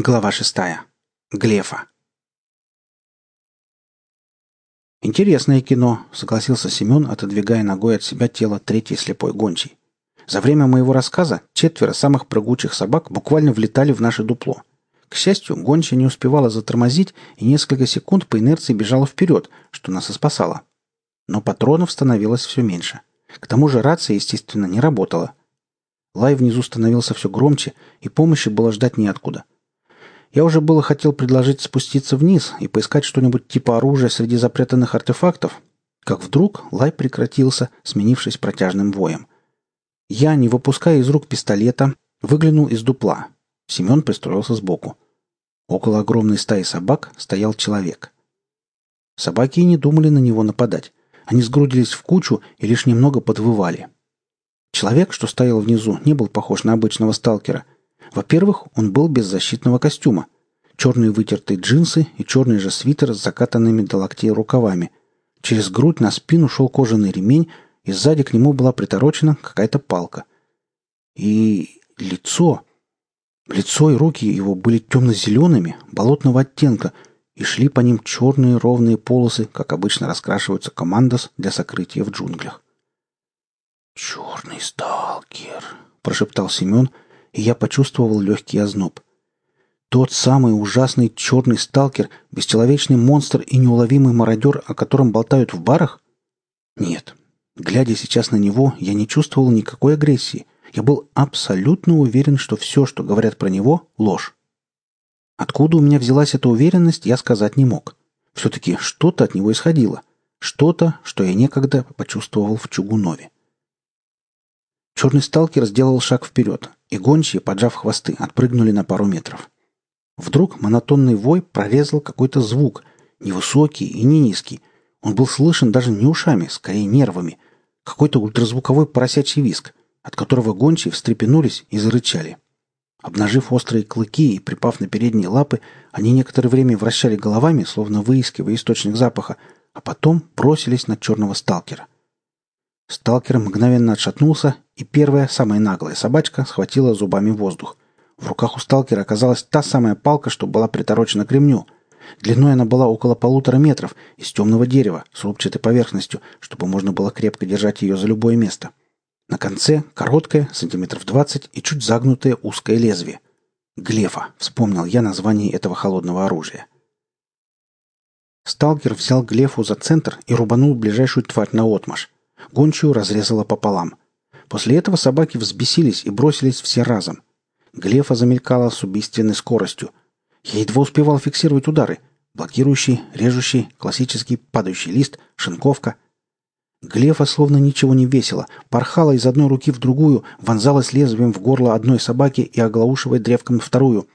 Глава шестая. Глефа. «Интересное кино», — согласился Семен, отодвигая ногой от себя тело третьей слепой гончей. «За время моего рассказа четверо самых прыгучих собак буквально влетали в наше дупло. К счастью, гончая не успевала затормозить и несколько секунд по инерции бежала вперед, что нас и спасало. Но патронов становилось все меньше. К тому же рация, естественно, не работала. Лай внизу становился все громче, и помощи было ждать неоткуда — я уже было хотел предложить спуститься вниз и поискать что-нибудь типа оружия среди запрятанных артефактов, как вдруг лай прекратился, сменившись протяжным воем. Я, не выпуская из рук пистолета, выглянул из дупла. Семен пристроился сбоку. Около огромной стаи собак стоял человек. Собаки и не думали на него нападать. Они сгрудились в кучу и лишь немного подвывали. Человек, что стоял внизу, не был похож на обычного сталкера — во-первых, он был без защитного костюма. Черные вытертые джинсы и черный же свитер с закатанными до локтей рукавами. Через грудь на спину шел кожаный ремень, и сзади к нему была приторочена какая-то палка. И лицо... Лицо и руки его были темно-зелеными, болотного оттенка, и шли по ним черные ровные полосы, как обычно раскрашиваются командос для сокрытия в джунглях. «Черный сталкер», — прошептал Семен, — и я почувствовал легкий озноб. Тот самый ужасный черный сталкер, бесчеловечный монстр и неуловимый мародер, о котором болтают в барах? Нет. Глядя сейчас на него, я не чувствовал никакой агрессии. Я был абсолютно уверен, что все, что говорят про него, ложь. Откуда у меня взялась эта уверенность, я сказать не мог. Все-таки что-то от него исходило. Что-то, что я некогда почувствовал в Чугунове. Черный сталкер сделал шаг вперед, и гончие, поджав хвосты, отпрыгнули на пару метров. Вдруг монотонный вой прорезал какой-то звук, невысокий и не низкий. Он был слышен даже не ушами, скорее нервами. Какой-то ультразвуковой поросячий виск, от которого гончие встрепенулись и зарычали. Обнажив острые клыки и припав на передние лапы, они некоторое время вращали головами, словно выискивая источник запаха, а потом бросились на черного сталкера — Сталкер мгновенно отшатнулся, и первая, самая наглая собачка схватила зубами воздух. В руках у сталкера оказалась та самая палка, что была приторочена к ремню. Длиной она была около полутора метров, из темного дерева, с рубчатой поверхностью, чтобы можно было крепко держать ее за любое место. На конце короткое, сантиметров двадцать, и чуть загнутое узкое лезвие. Глефа, вспомнил я название этого холодного оружия. Сталкер взял Глефу за центр и рубанул ближайшую тварь на отмаш. Гончую разрезала пополам. После этого собаки взбесились и бросились все разом. Глефа замелькала с убийственной скоростью. Я едва успевал фиксировать удары. Блокирующий, режущий, классический, падающий лист, шинковка. Глефа словно ничего не весила, порхала из одной руки в другую, вонзалась лезвием в горло одной собаки и оглаушивая древком вторую.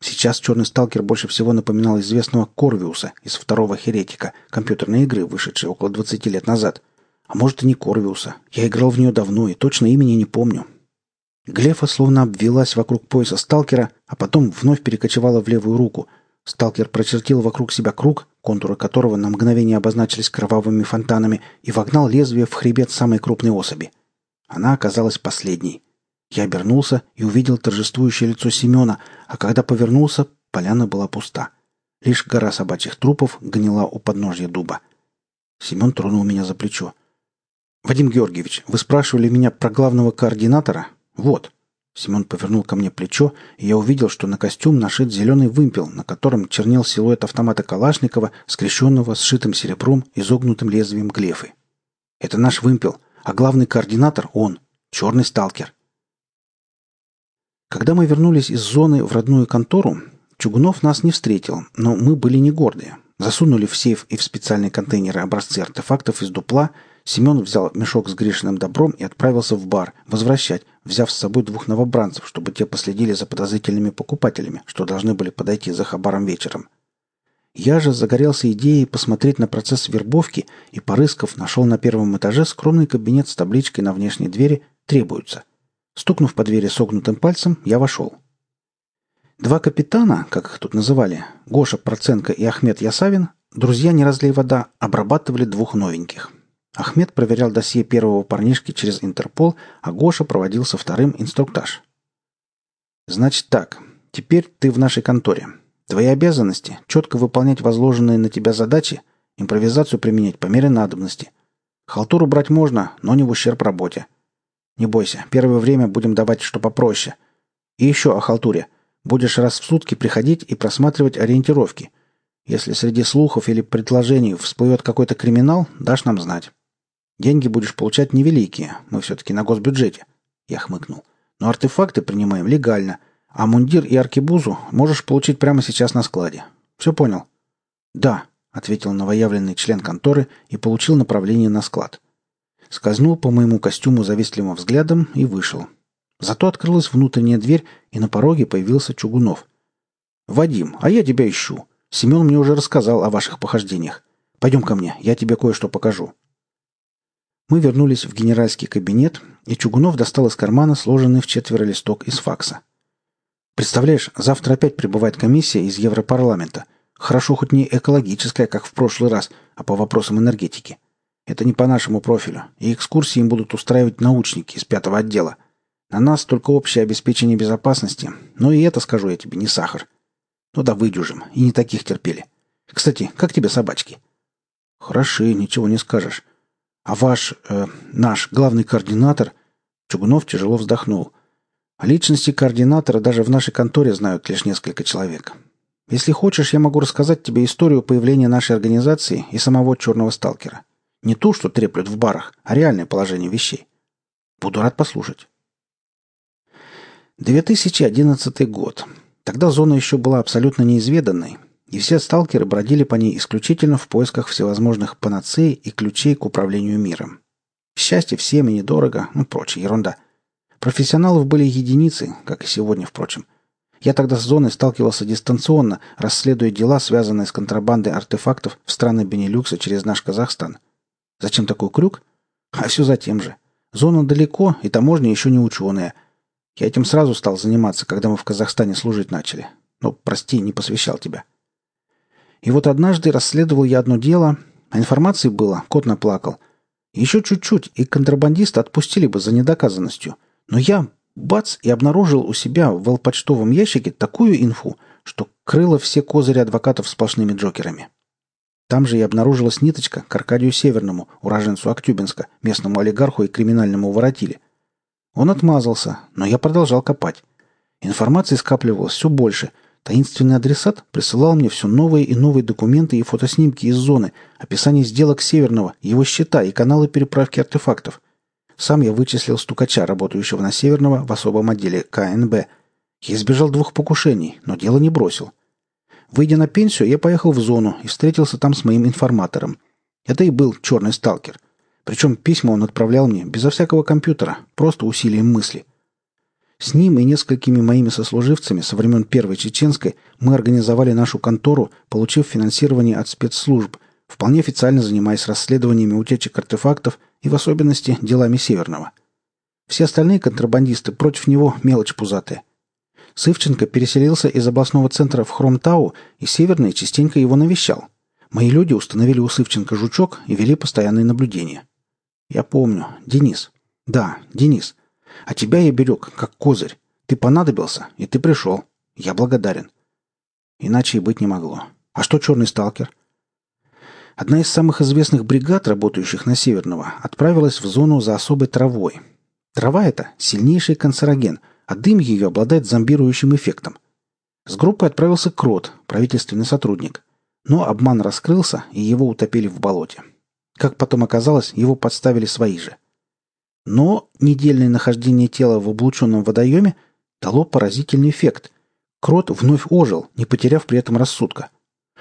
Сейчас черный сталкер больше всего напоминал известного Корвиуса из второго Херетика, компьютерной игры, вышедшей около 20 лет назад — а может и не Корвиуса. Я играл в нее давно и точно имени не помню. Глефа словно обвелась вокруг пояса сталкера, а потом вновь перекочевала в левую руку. Сталкер прочертил вокруг себя круг, контуры которого на мгновение обозначились кровавыми фонтанами, и вогнал лезвие в хребет самой крупной особи. Она оказалась последней. Я обернулся и увидел торжествующее лицо Семена, а когда повернулся, поляна была пуста. Лишь гора собачьих трупов гнила у подножья дуба. Семен тронул меня за плечо. «Вадим Георгиевич, вы спрашивали меня про главного координатора? Вот». Симон повернул ко мне плечо, и я увидел, что на костюм нашит зеленый вымпел, на котором чернел силуэт автомата Калашникова, скрещенного сшитым серебром, изогнутым лезвием глефы. «Это наш вымпел, а главный координатор — он, черный сталкер». Когда мы вернулись из зоны в родную контору, Чугунов нас не встретил, но мы были не гордые. Засунули в сейф и в специальные контейнеры образцы артефактов из дупла — Семен взял мешок с Гришиным добром и отправился в бар возвращать, взяв с собой двух новобранцев, чтобы те последили за подозрительными покупателями, что должны были подойти за хабаром вечером. Я же загорелся идеей посмотреть на процесс вербовки и, порыскав, нашел на первом этаже скромный кабинет с табличкой на внешней двери «Требуются». Стукнув по двери согнутым пальцем, я вошел. Два капитана, как их тут называли, Гоша Проценко и Ахмед Ясавин, друзья «Не разлей вода», обрабатывали двух новеньких – Ахмед проверял досье первого парнишки через Интерпол, а Гоша проводил со вторым инструктаж. «Значит так. Теперь ты в нашей конторе. Твои обязанности – четко выполнять возложенные на тебя задачи, импровизацию применять по мере надобности. Халтуру брать можно, но не в ущерб работе. Не бойся, первое время будем давать что попроще. И еще о халтуре. Будешь раз в сутки приходить и просматривать ориентировки. Если среди слухов или предложений всплывет какой-то криминал, дашь нам знать. Деньги будешь получать невеликие, мы все-таки на госбюджете. Я хмыкнул. Но артефакты принимаем легально, а мундир и аркебузу можешь получить прямо сейчас на складе. Все понял? Да, ответил новоявленный член конторы и получил направление на склад. Скользнул по моему костюму завистливым взглядом и вышел. Зато открылась внутренняя дверь, и на пороге появился Чугунов. «Вадим, а я тебя ищу. Семен мне уже рассказал о ваших похождениях. Пойдем ко мне, я тебе кое-что покажу». Мы вернулись в генеральский кабинет, и Чугунов достал из кармана сложенный в четверо листок из факса. «Представляешь, завтра опять прибывает комиссия из Европарламента. Хорошо хоть не экологическая, как в прошлый раз, а по вопросам энергетики. Это не по нашему профилю, и экскурсии им будут устраивать научники из пятого отдела. На нас только общее обеспечение безопасности, но и это, скажу я тебе, не сахар. Ну да выдюжим, и не таких терпели. Кстати, как тебе собачки?» «Хороши, ничего не скажешь. А ваш, э, наш главный координатор...» Чугунов тяжело вздохнул. «О личности координатора даже в нашей конторе знают лишь несколько человек. Если хочешь, я могу рассказать тебе историю появления нашей организации и самого черного сталкера. Не ту, что треплют в барах, а реальное положение вещей. Буду рад послушать». 2011 год. Тогда зона еще была абсолютно неизведанной, и все сталкеры бродили по ней исключительно в поисках всевозможных панацей и ключей к управлению миром. Счастье всем и недорого, ну, прочая ерунда. Профессионалов были единицы, как и сегодня, впрочем. Я тогда с зоной сталкивался дистанционно, расследуя дела, связанные с контрабандой артефактов в страны Бенилюкса через наш Казахстан. Зачем такой крюк? А все за тем же. Зона далеко, и таможня еще не ученая. Я этим сразу стал заниматься, когда мы в Казахстане служить начали. Но, прости, не посвящал тебя. И вот однажды расследовал я одно дело, а информации было, кот наплакал. Еще чуть-чуть, и контрабандиста отпустили бы за недоказанностью. Но я, бац, и обнаружил у себя в волпочтовом ящике такую инфу, что крыло все козыри адвокатов сплошными джокерами. Там же и обнаружилась ниточка к Аркадию Северному, уроженцу Актюбинска, местному олигарху и криминальному воротиле. Он отмазался, но я продолжал копать. Информации скапливалось все больше – Таинственный адресат присылал мне все новые и новые документы и фотоснимки из зоны, описание сделок Северного, его счета и каналы переправки артефактов. Сам я вычислил стукача, работающего на Северного в особом отделе КНБ. Я избежал двух покушений, но дело не бросил. Выйдя на пенсию, я поехал в зону и встретился там с моим информатором. Это и был черный сталкер. Причем письма он отправлял мне безо всякого компьютера, просто усилием мысли – с ним и несколькими моими сослуживцами со времен Первой Чеченской мы организовали нашу контору, получив финансирование от спецслужб, вполне официально занимаясь расследованиями утечек артефактов и в особенности делами Северного. Все остальные контрабандисты против него мелочь пузатая. Сывченко переселился из областного центра в Хромтау, и Северный частенько его навещал. Мои люди установили у Сывченко жучок и вели постоянные наблюдения. Я помню. Денис. Да, Денис. А тебя я берег, как козырь. Ты понадобился, и ты пришел. Я благодарен. Иначе и быть не могло. А что черный сталкер? Одна из самых известных бригад, работающих на Северного, отправилась в зону за особой травой. Трава эта – сильнейший канцероген, а дым ее обладает зомбирующим эффектом. С группой отправился Крот, правительственный сотрудник. Но обман раскрылся, и его утопили в болоте. Как потом оказалось, его подставили свои же. Но недельное нахождение тела в облученном водоеме дало поразительный эффект. Крот вновь ожил, не потеряв при этом рассудка.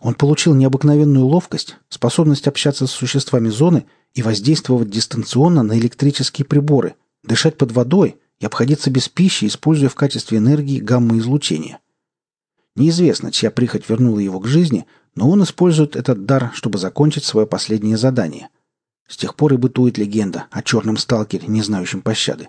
Он получил необыкновенную ловкость, способность общаться с существами зоны и воздействовать дистанционно на электрические приборы, дышать под водой и обходиться без пищи, используя в качестве энергии гамма-излучение. Неизвестно, чья прихоть вернула его к жизни, но он использует этот дар, чтобы закончить свое последнее задание. С тех пор и бытует легенда о черном сталкере, не знающем пощады.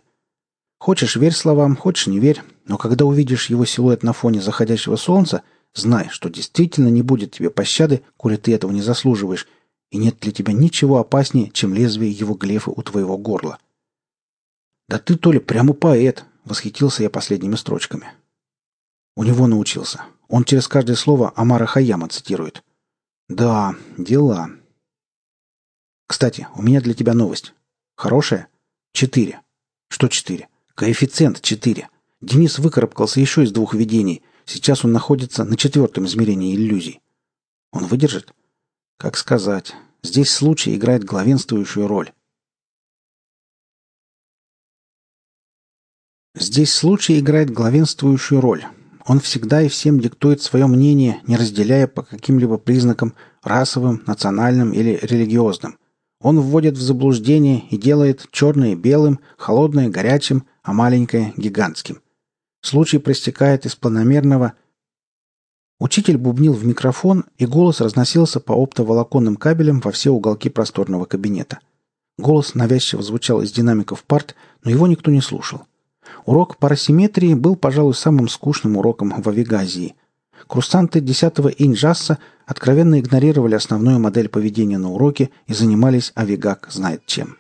Хочешь верь словам, хочешь не верь, но когда увидишь его силуэт на фоне заходящего солнца, знай, что действительно не будет тебе пощады, коли ты этого не заслуживаешь, и нет для тебя ничего опаснее, чем лезвие его глефы у твоего горла. «Да ты, то ли, прямо поэт!» — восхитился я последними строчками. У него научился. Он через каждое слово Амара Хаяма цитирует. Да, дела. Кстати, у меня для тебя новость. Хорошая? Четыре. Что четыре? Коэффициент четыре. Денис выкарабкался еще из двух видений. Сейчас он находится на четвертом измерении иллюзий. Он выдержит? Как сказать. Здесь случай играет главенствующую роль. Здесь случай играет главенствующую роль. Он всегда и всем диктует свое мнение, не разделяя по каким-либо признакам расовым, национальным или религиозным. Он вводит в заблуждение и делает черное белым, холодное горячим, а маленькое гигантским. Случай проистекает из планомерного Учитель бубнил в микрофон, и голос разносился по оптоволоконным кабелям во все уголки просторного кабинета. Голос навязчиво звучал из динамиков парт, но его никто не слушал. Урок парасимметрии был, пожалуй, самым скучным уроком в Авигазии. Курсанты 10-го инджасса откровенно игнорировали основную модель поведения на уроке и занимались Авигак знает чем.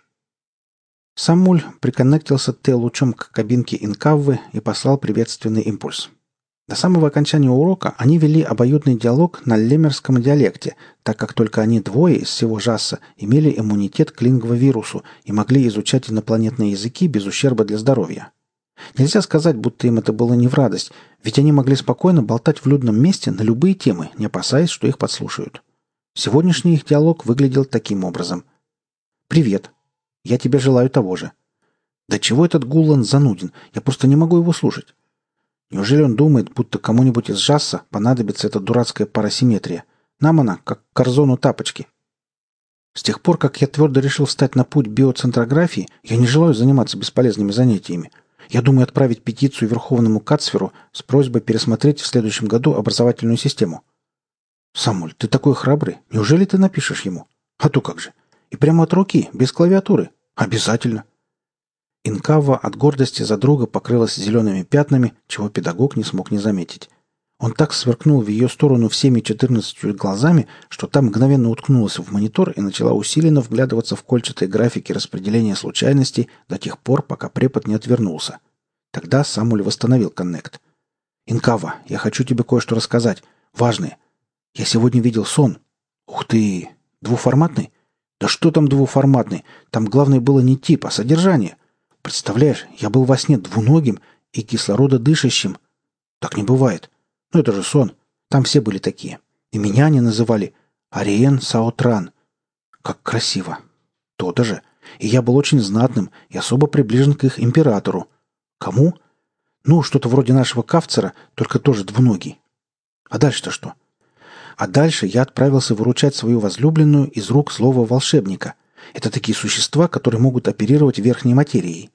Самуль приконнектился Т-лучом к кабинке Инкаввы и послал приветственный импульс. До самого окончания урока они вели обоюдный диалог на лемерском диалекте, так как только они двое из всего ЖАСа имели иммунитет к лингвовирусу и могли изучать инопланетные языки без ущерба для здоровья. Нельзя сказать, будто им это было не в радость, ведь они могли спокойно болтать в людном месте на любые темы, не опасаясь, что их подслушают. Сегодняшний их диалог выглядел таким образом. «Привет. Я тебе желаю того же». «Да чего этот Гуллан зануден? Я просто не могу его слушать». Неужели он думает, будто кому-нибудь из Жасса понадобится эта дурацкая парасимметрия? Нам она, как корзону тапочки. С тех пор, как я твердо решил встать на путь биоцентрографии, я не желаю заниматься бесполезными занятиями – я думаю отправить петицию Верховному Кацферу с просьбой пересмотреть в следующем году образовательную систему. Самуль, ты такой храбрый. Неужели ты напишешь ему? А то как же. И прямо от руки, без клавиатуры. Обязательно. Инкава от гордости за друга покрылась зелеными пятнами, чего педагог не смог не заметить. Он так сверкнул в ее сторону всеми четырнадцатью глазами, что та мгновенно уткнулась в монитор и начала усиленно вглядываться в кольчатые графики распределения случайностей до тех пор, пока препод не отвернулся. Тогда Самуль восстановил коннект. «Инкава, я хочу тебе кое-что рассказать. Важное. Я сегодня видел сон. Ух ты! Двуформатный? Да что там двуформатный? Там главное было не тип, а содержание. Представляешь, я был во сне двуногим и кислорододышащим. Так не бывает. Ну это же сон. Там все были такие. И меня они называли Ариен Саутран. Как красиво. То-то же. И я был очень знатным и особо приближен к их императору. Кому? Ну, что-то вроде нашего кавцера, только тоже двуногий. А дальше-то что? А дальше я отправился выручать свою возлюбленную из рук злого волшебника. Это такие существа, которые могут оперировать верхней материей.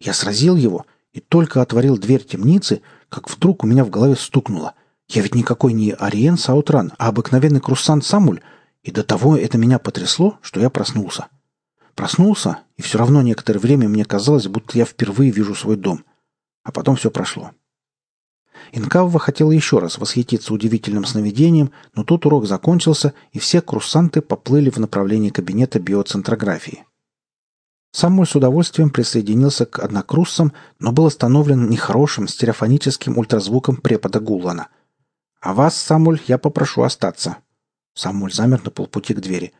Я сразил его и только отворил дверь темницы, как вдруг у меня в голове стукнуло. Я ведь никакой не Ариен Саутран, а обыкновенный круссант Самуль, и до того это меня потрясло, что я проснулся. Проснулся, и все равно некоторое время мне казалось, будто я впервые вижу свой дом. А потом все прошло. Инкавва хотела еще раз восхититься удивительным сновидением, но тут урок закончился, и все курсанты поплыли в направлении кабинета биоцентрографии. Самуль с удовольствием присоединился к однокруссам, но был остановлен нехорошим стереофоническим ультразвуком препода Гуллана. «А вас, Самуль, я попрошу остаться». Самуль замер на полпути к двери.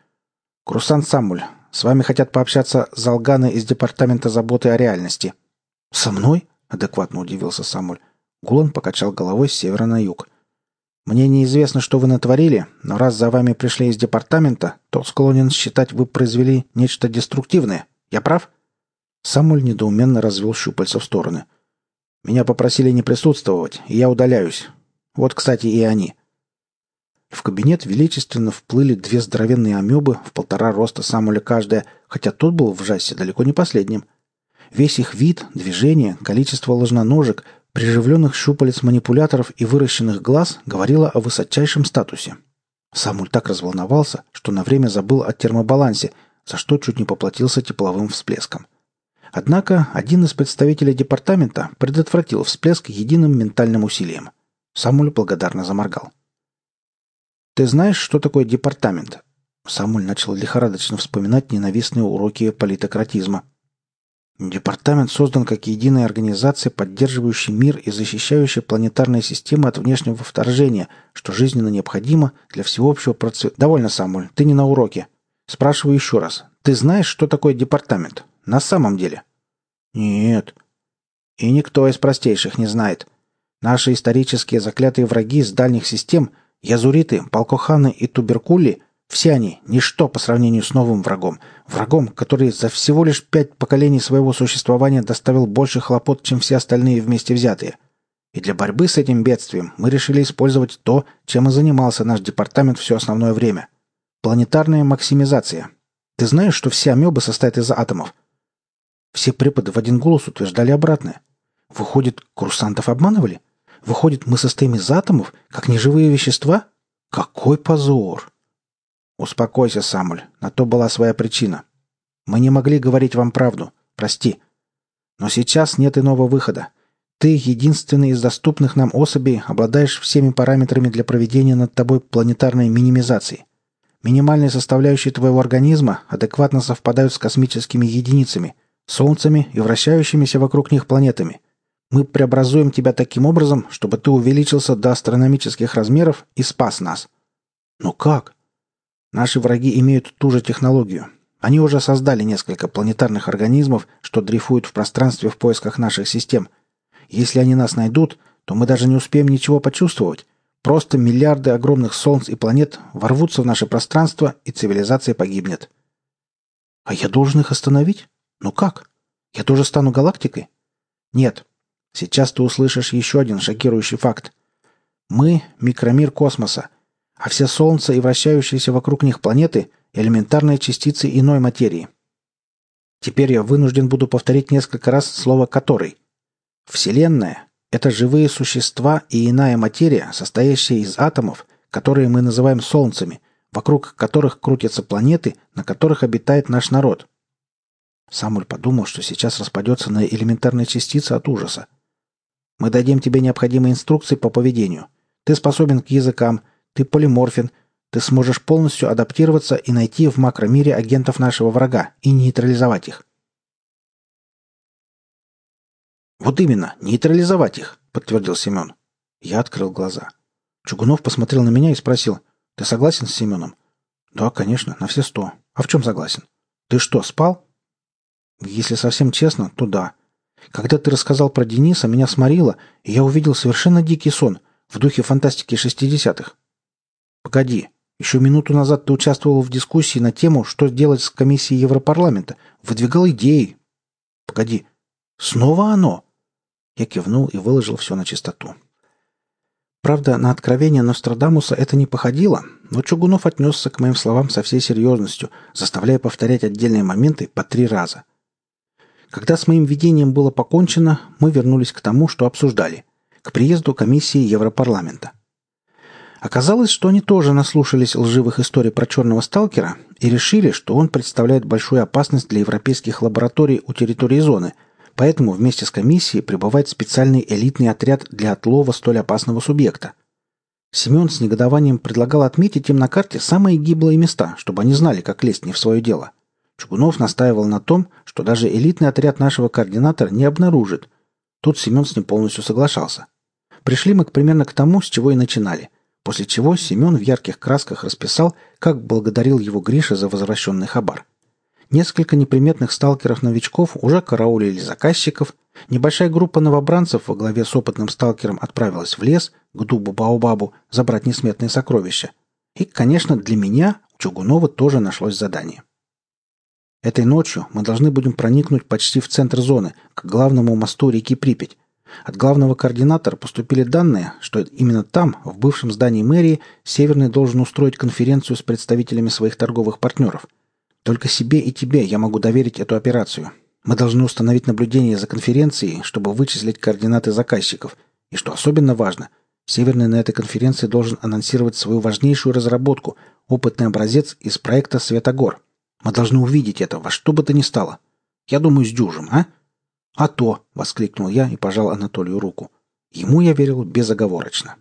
«Курсант Самуль, с вами хотят пообщаться Залганы из Департамента заботы о реальности». «Со мной?» — адекватно удивился Самуль. Гулан покачал головой с севера на юг. «Мне неизвестно, что вы натворили, но раз за вами пришли из департамента, то склонен считать, вы произвели нечто деструктивное. Я прав?» Самуль недоуменно развел щупальца в стороны. «Меня попросили не присутствовать, и я удаляюсь. Вот, кстати, и они». В кабинет величественно вплыли две здоровенные амебы в полтора роста Самуля каждая, хотя тот был в жассе далеко не последним. Весь их вид, движение, количество ложноножек, приживленных щупалец манипуляторов и выращенных глаз говорило о высочайшем статусе. Самуль так разволновался, что на время забыл о термобалансе – за что чуть не поплатился тепловым всплеском. Однако один из представителей департамента предотвратил всплеск единым ментальным усилием. Самуль благодарно заморгал. «Ты знаешь, что такое департамент?» Самуль начал лихорадочно вспоминать ненавистные уроки политократизма. Департамент создан как единая организация, поддерживающая мир и защищающая планетарные системы от внешнего вторжения, что жизненно необходимо для всеобщего процесса. Довольно, Самуль, ты не на уроке. Спрашиваю еще раз. Ты знаешь, что такое департамент? На самом деле? Нет. И никто из простейших не знает. Наши исторические заклятые враги из дальних систем, язуриты, полкоханы и туберкули, все они – ничто по сравнению с новым врагом. Врагом, который за всего лишь пять поколений своего существования доставил больше хлопот, чем все остальные вместе взятые. И для борьбы с этим бедствием мы решили использовать то, чем и занимался наш департамент все основное время. Планетарная максимизация. Ты знаешь, что все амебы состоят из атомов? Все преподы в один голос утверждали обратное. Выходит, курсантов обманывали? Выходит, мы состоим из атомов, как неживые вещества? Какой позор! Успокойся, Самуль, на то была своя причина. Мы не могли говорить вам правду. Прости. Но сейчас нет иного выхода. Ты, единственный из доступных нам особей, обладаешь всеми параметрами для проведения над тобой планетарной минимизации. Минимальные составляющие твоего организма адекватно совпадают с космическими единицами, солнцами и вращающимися вокруг них планетами. Мы преобразуем тебя таким образом, чтобы ты увеличился до астрономических размеров и спас нас. Но как? Наши враги имеют ту же технологию. Они уже создали несколько планетарных организмов, что дрейфуют в пространстве в поисках наших систем. Если они нас найдут, то мы даже не успеем ничего почувствовать. Просто миллиарды огромных солнц и планет ворвутся в наше пространство, и цивилизация погибнет. А я должен их остановить? Ну как? Я тоже стану галактикой? Нет. Сейчас ты услышишь еще один шокирующий факт. Мы — микромир космоса, а все Солнца и вращающиеся вокруг них планеты – элементарные частицы иной материи. Теперь я вынужден буду повторить несколько раз слово «который». Вселенная – это живые существа и иная материя, состоящая из атомов, которые мы называем Солнцами, вокруг которых крутятся планеты, на которых обитает наш народ. Самуль подумал, что сейчас распадется на элементарные частицы от ужаса. Мы дадим тебе необходимые инструкции по поведению. Ты способен к языкам – ты полиморфен. Ты сможешь полностью адаптироваться и найти в макромире агентов нашего врага и нейтрализовать их. «Вот именно, нейтрализовать их», — подтвердил Семен. Я открыл глаза. Чугунов посмотрел на меня и спросил, «Ты согласен с Семеном?» «Да, конечно, на все сто. А в чем согласен?» «Ты что, спал?» «Если совсем честно, то да. Когда ты рассказал про Дениса, меня сморило, и я увидел совершенно дикий сон в духе фантастики шестидесятых. Погоди. Еще минуту назад ты участвовал в дискуссии на тему, что делать с комиссией Европарламента. Выдвигал идеи. Погоди. Снова оно? Я кивнул и выложил все на чистоту. Правда, на откровение Нострадамуса это не походило, но Чугунов отнесся к моим словам со всей серьезностью, заставляя повторять отдельные моменты по три раза. Когда с моим видением было покончено, мы вернулись к тому, что обсуждали, к приезду комиссии Европарламента. Оказалось, что они тоже наслушались лживых историй про черного сталкера и решили, что он представляет большую опасность для европейских лабораторий у территории зоны, поэтому вместе с комиссией прибывает специальный элитный отряд для отлова столь опасного субъекта. Семен с негодованием предлагал отметить им на карте самые гиблые места, чтобы они знали, как лезть не в свое дело. Чугунов настаивал на том, что даже элитный отряд нашего координатора не обнаружит. Тут Семен с ним полностью соглашался. Пришли мы примерно к тому, с чего и начинали – После чего Семен в ярких красках расписал, как благодарил его Гриша за возвращенный хабар. Несколько неприметных сталкеров-новичков уже караулили заказчиков, небольшая группа новобранцев во главе с опытным сталкером отправилась в лес, к дубу Баобабу, забрать несметные сокровища. И, конечно, для меня, Чугунова, тоже нашлось задание. Этой ночью мы должны будем проникнуть почти в центр зоны, к главному мосту реки Припять, от главного координатора поступили данные, что именно там, в бывшем здании мэрии, Северный должен устроить конференцию с представителями своих торговых партнеров. Только себе и тебе я могу доверить эту операцию. Мы должны установить наблюдение за конференцией, чтобы вычислить координаты заказчиков. И что особенно важно, Северный на этой конференции должен анонсировать свою важнейшую разработку – опытный образец из проекта «Светогор». Мы должны увидеть это во что бы то ни стало. Я думаю, с дюжем, а? «А то!» — воскликнул я и пожал Анатолию руку. Ему я верил безоговорочно.